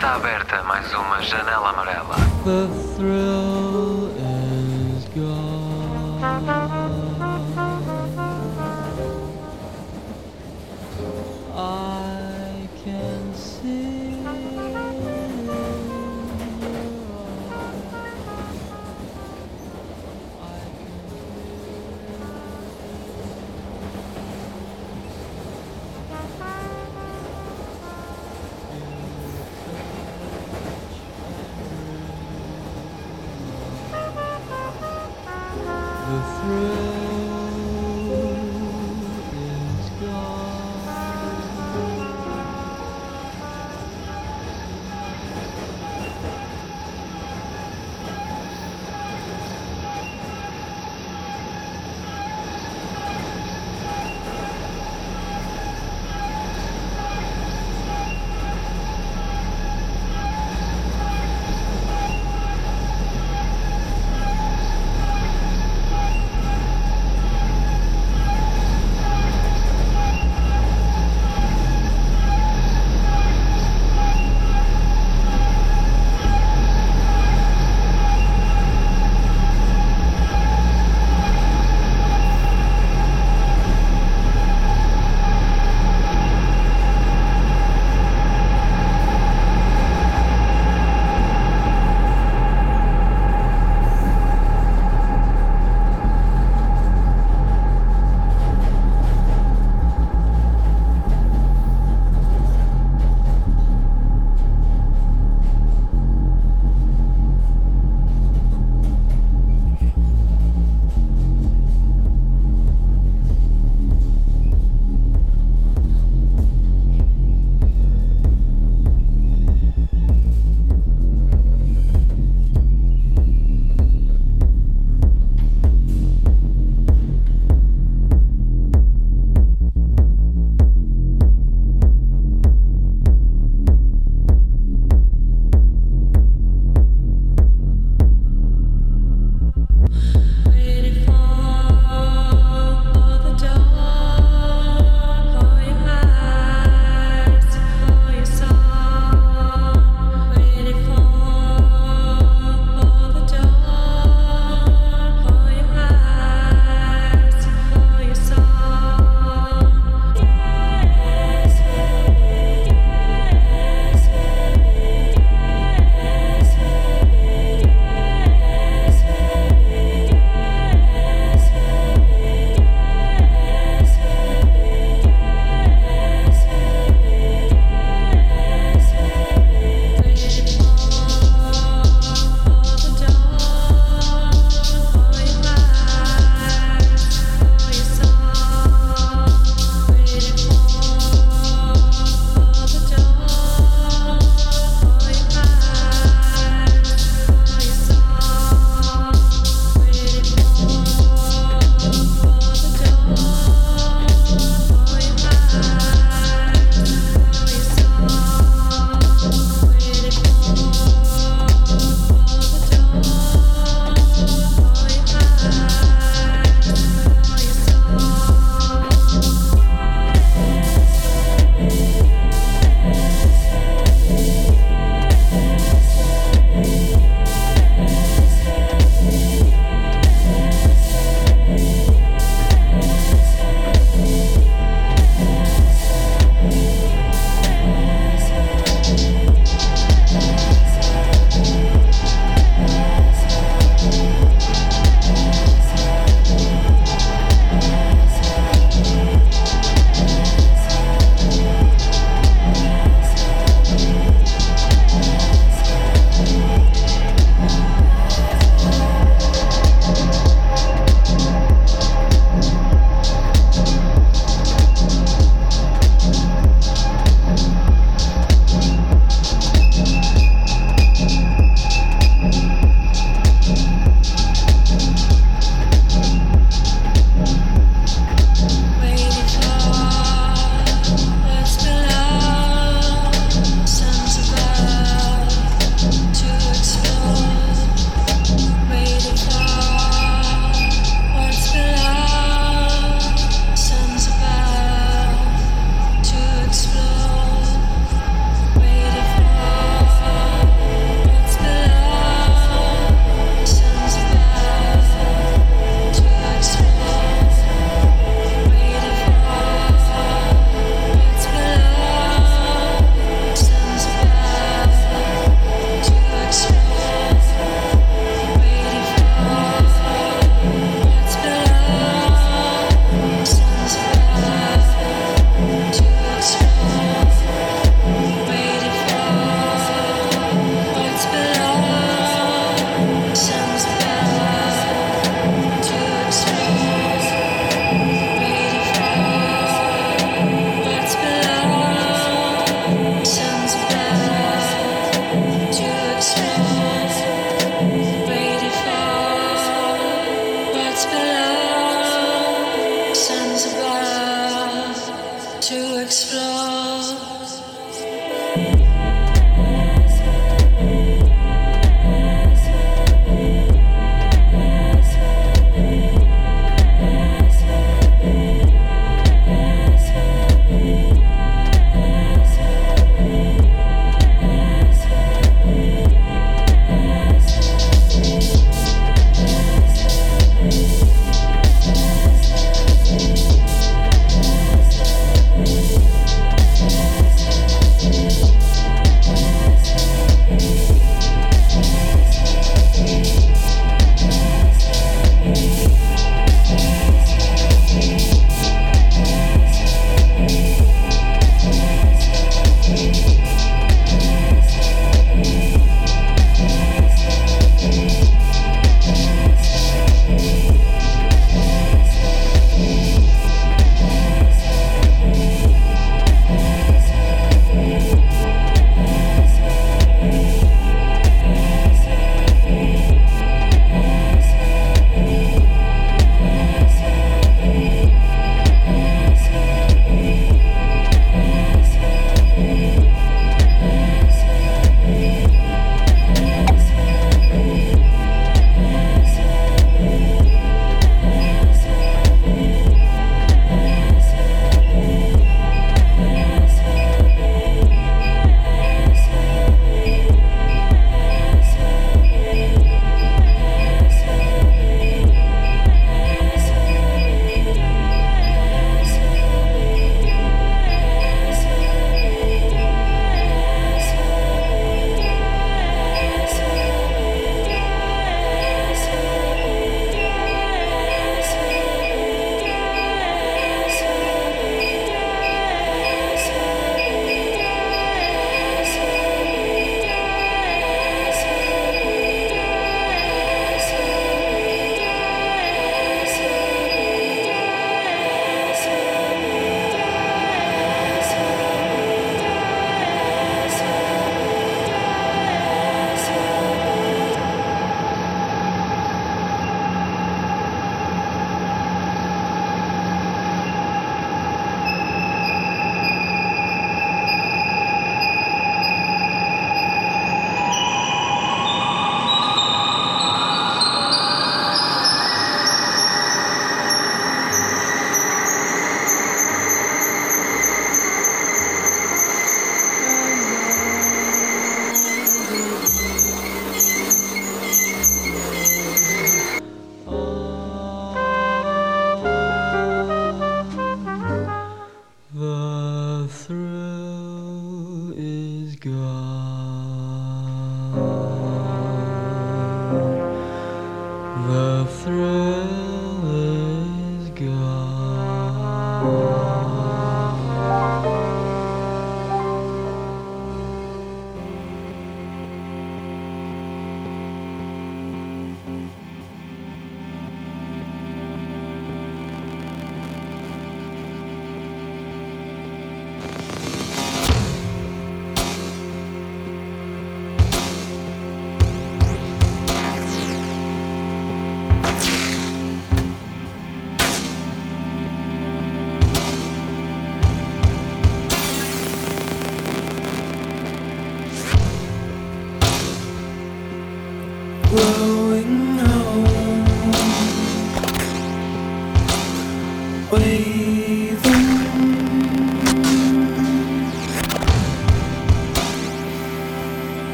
Está aberta mais uma janela amarela. The thrill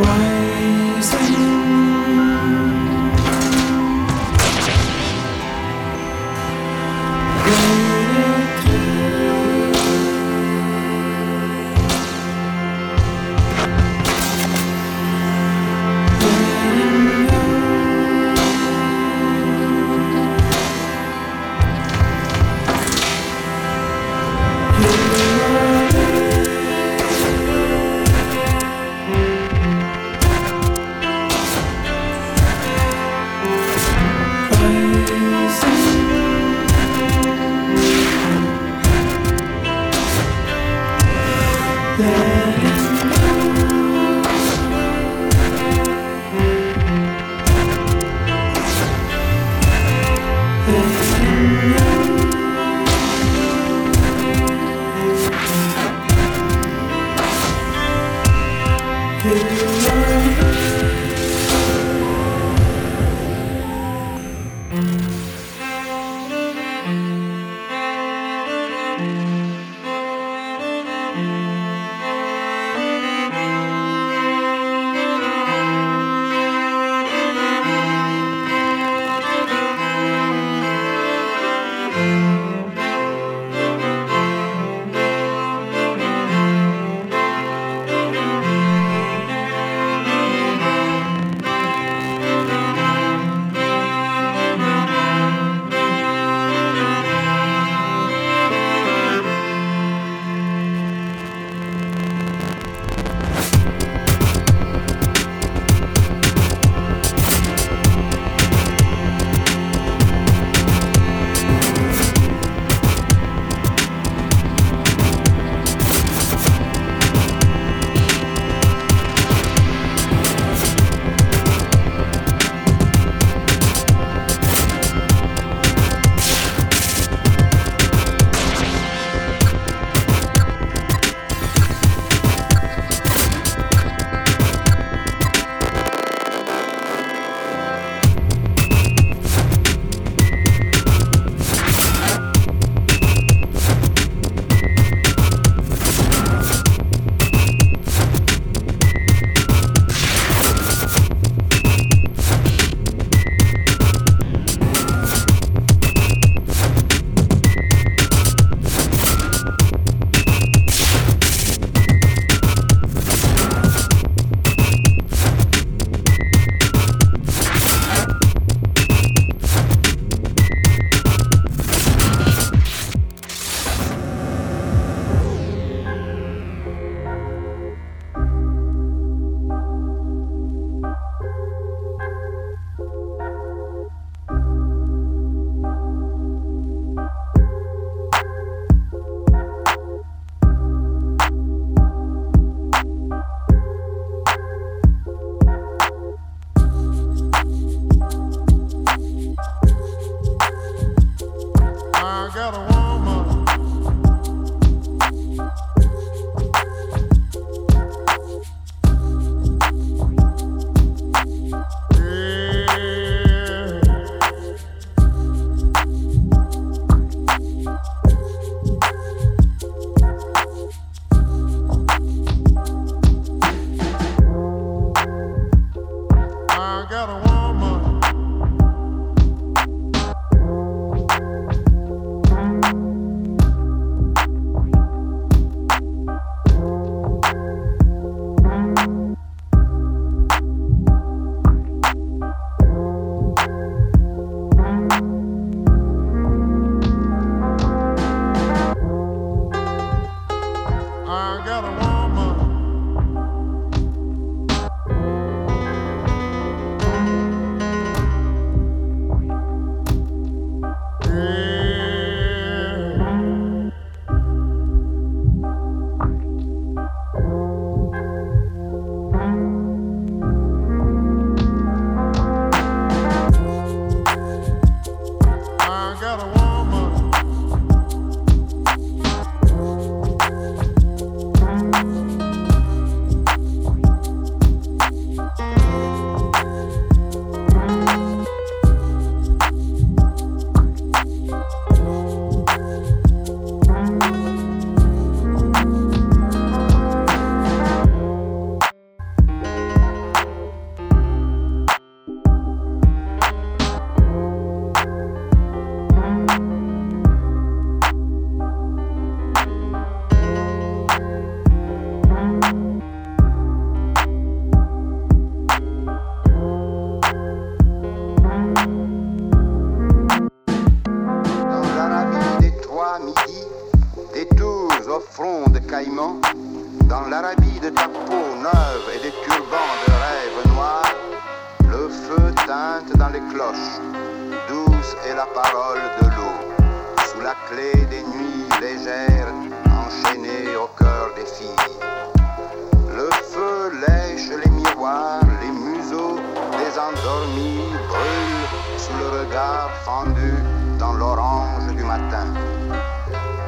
go.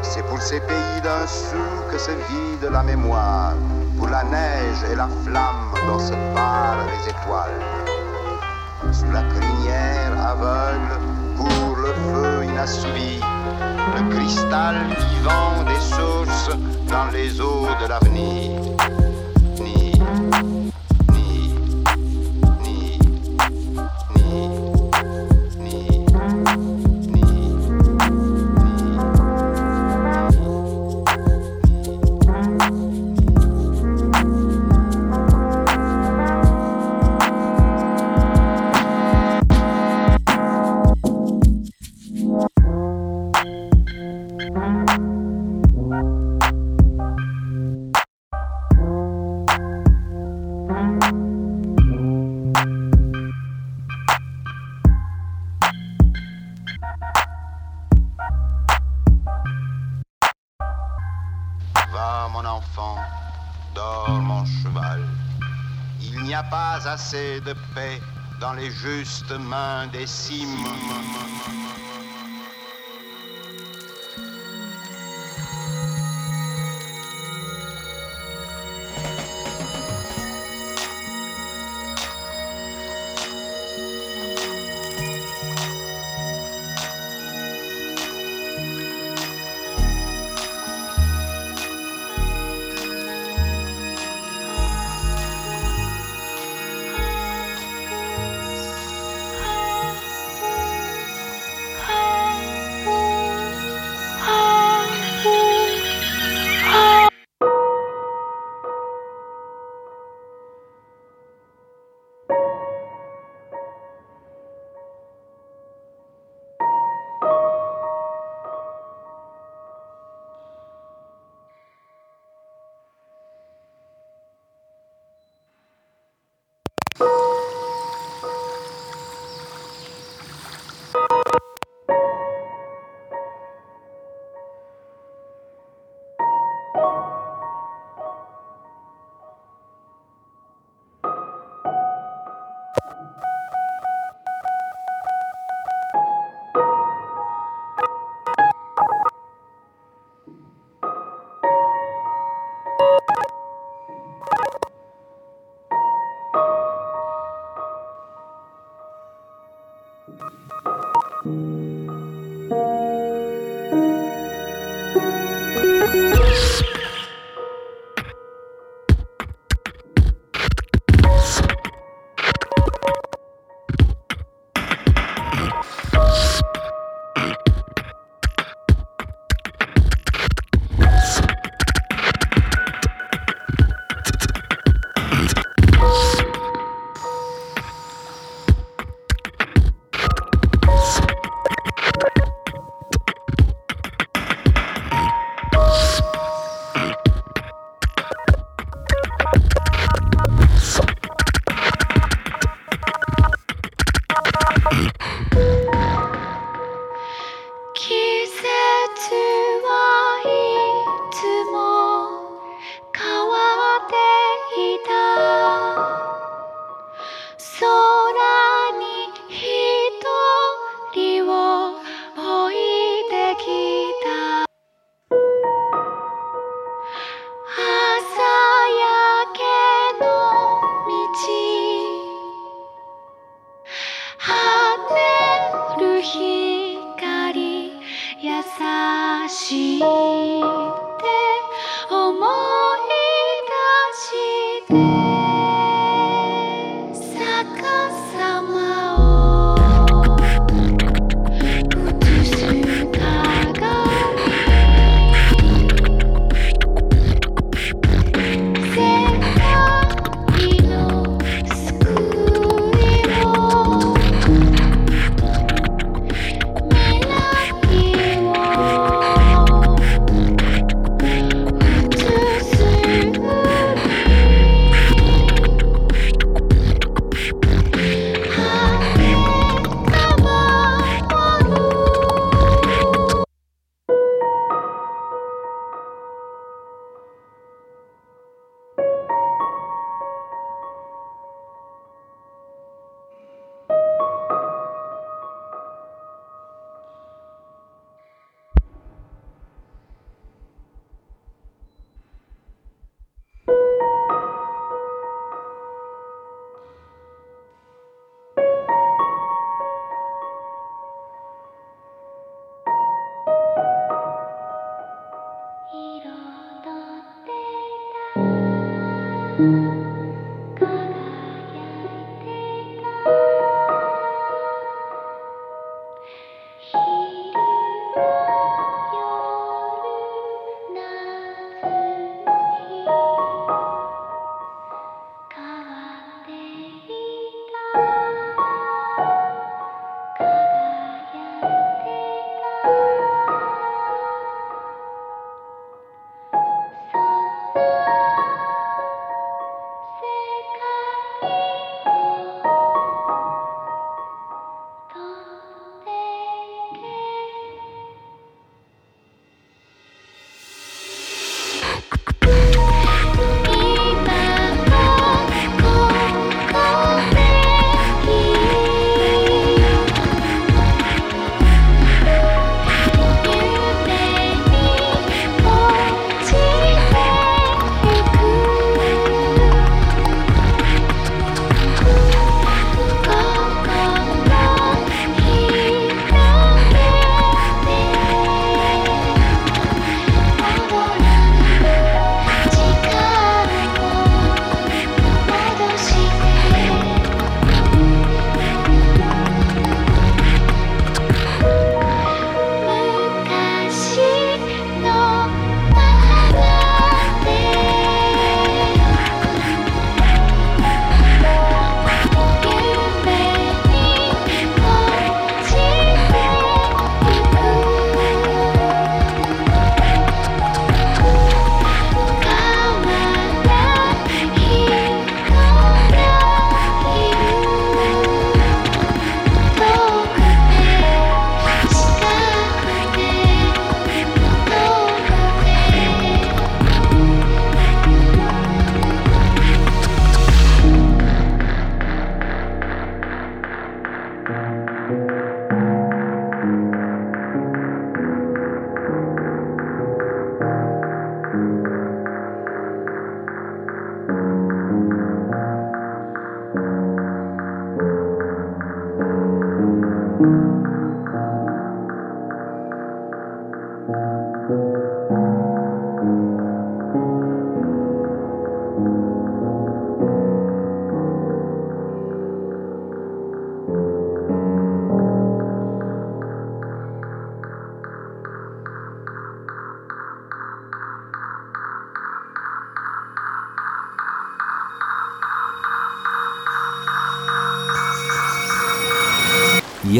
C'est pour ces pays d'un sou que se vide la mémoire. où la neige et la flamme dont se parlent les étoiles. Sous la crinière aveugle pour le feu inassouvi, le cristal vivant des sources dans les eaux de l'avenir. Assez de paix dans les justes mains des cimes.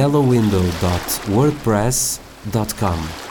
yellowwindow.wordpress.com.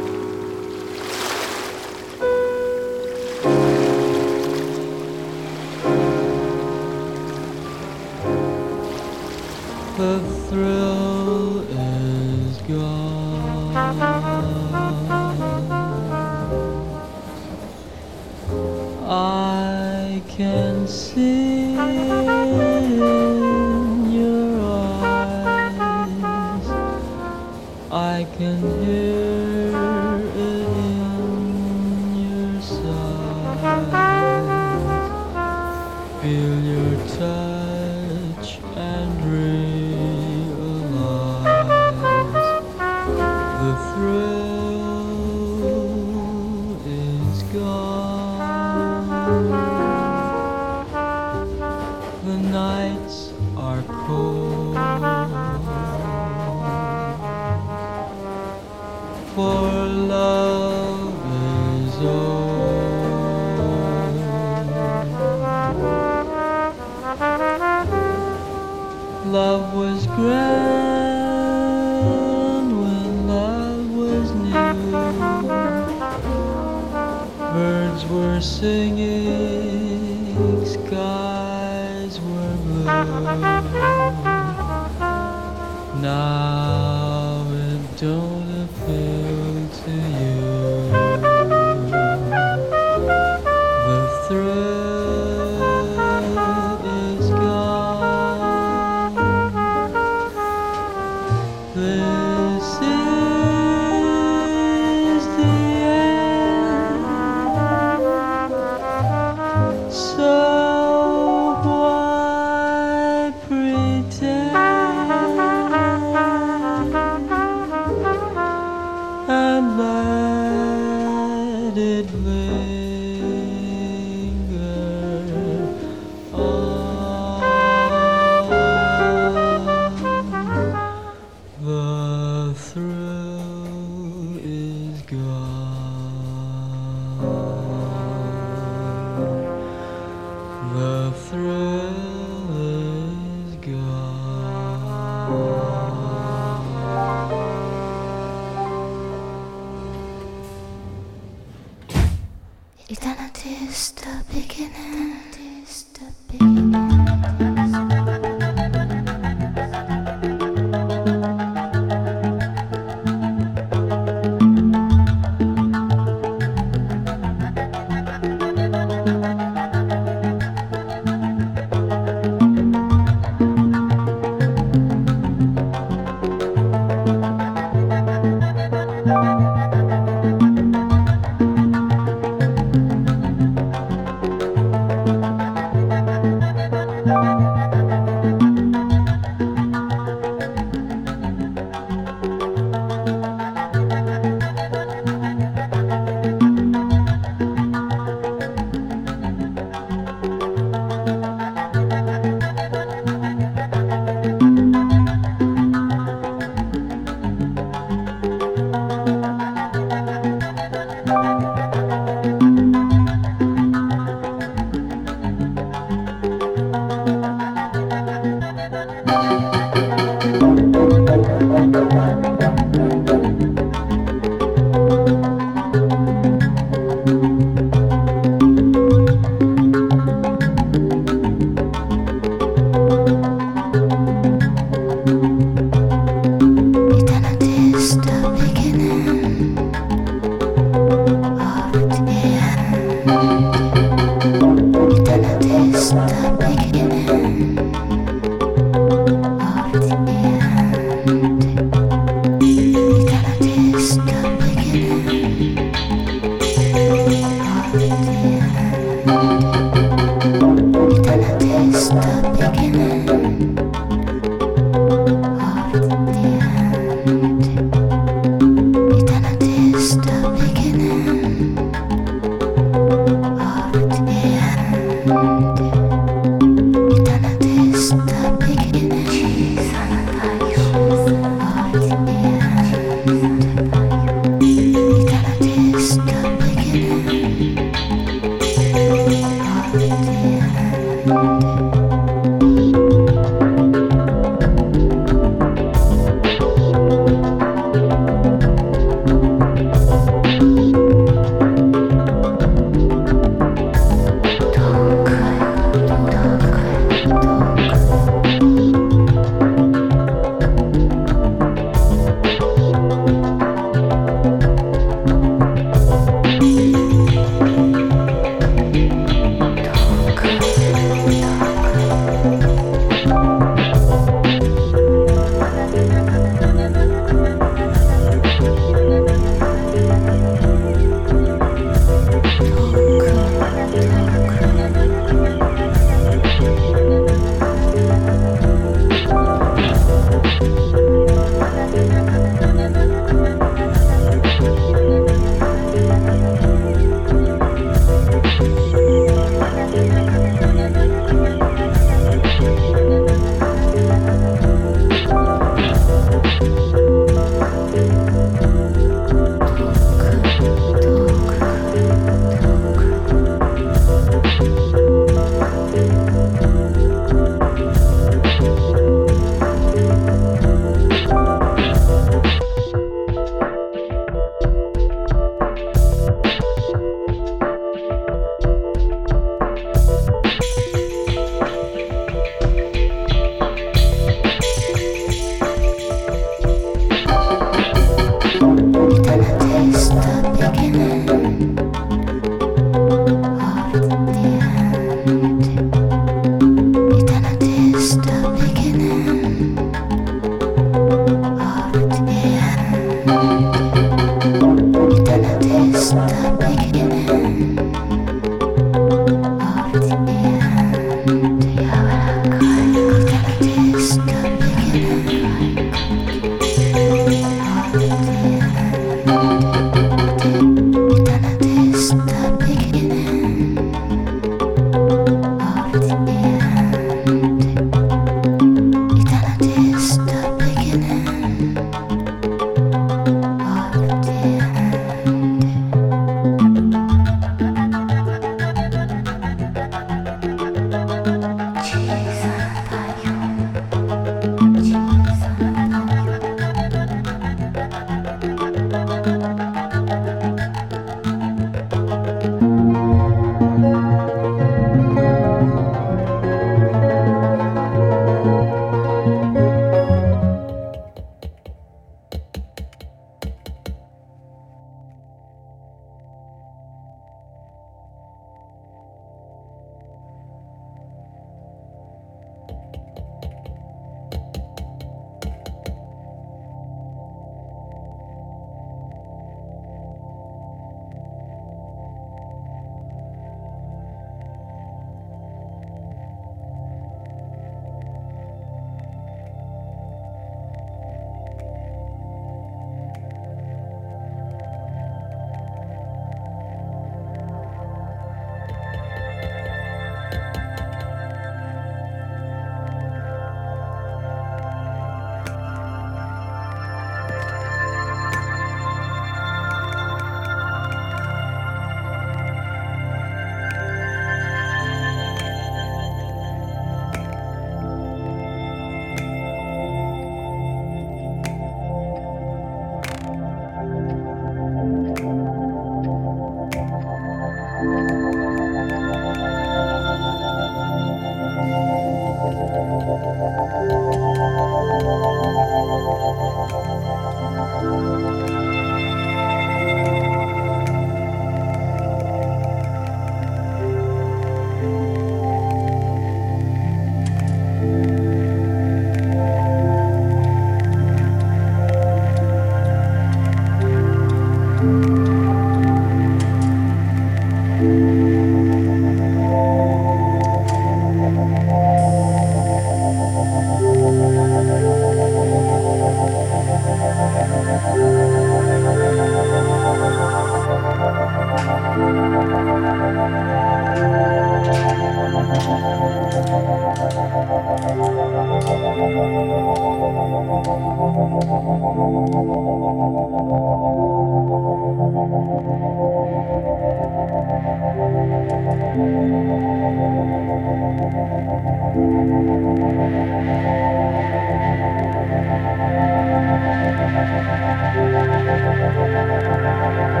ありがとうござ。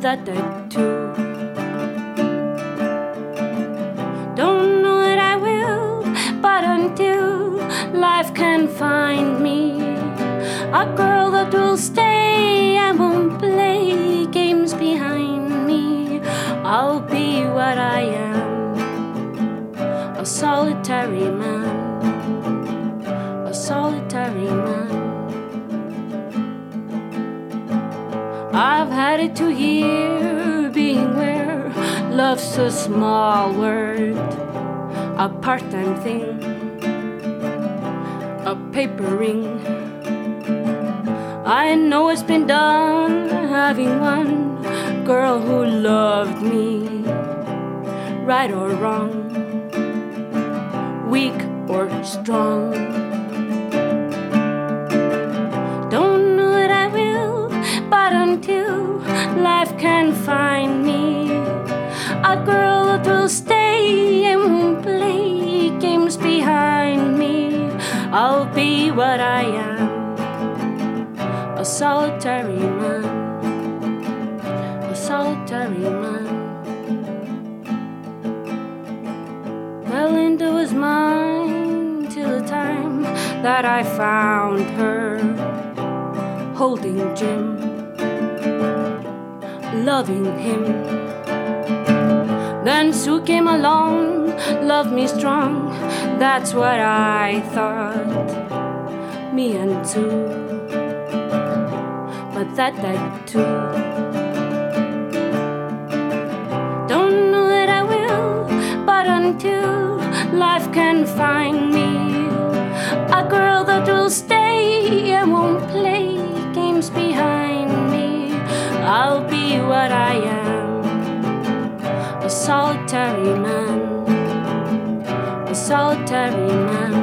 That I I know it's been done having one girl who loved me, right or wrong, weak or strong. Don't know that I will, but until life can find me a girl that will stay and play games behind I'll be what I am a solitary man, a solitary man. Melinda was mine till the time that I found her holding Jim, loving him. Then Sue came along, loved me strong, that's what I thought. Me and Sue but that I too. Don't know that I will, but until life can find me a girl that will stay and won't play games behind me, I'll be what I am a solitary man, solitary man.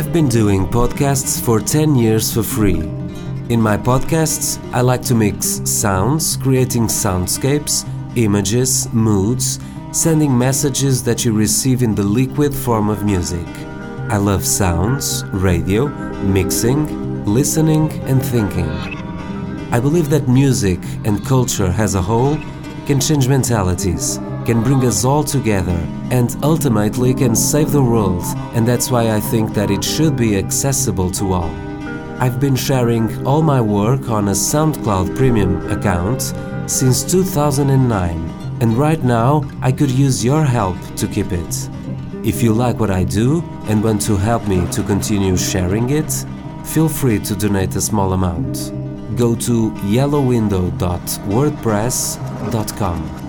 I've been doing podcasts for 10 years for free. In my podcasts, I like to mix sounds, creating soundscapes, images, moods, sending messages that you receive in the liquid form of music. I love sounds, radio, mixing, listening, and thinking. I believe that music and culture as a whole can change mentalities, can bring us all together, and ultimately can save the world, and that's why I think that it should be accessible to all. I've been sharing all my work on a SoundCloud Premium account since 2009, and right now I could use your help to keep it. If you like what I do and want to help me to continue sharing it, feel free to donate a small amount. Go to yellowwindow.wordpress.com.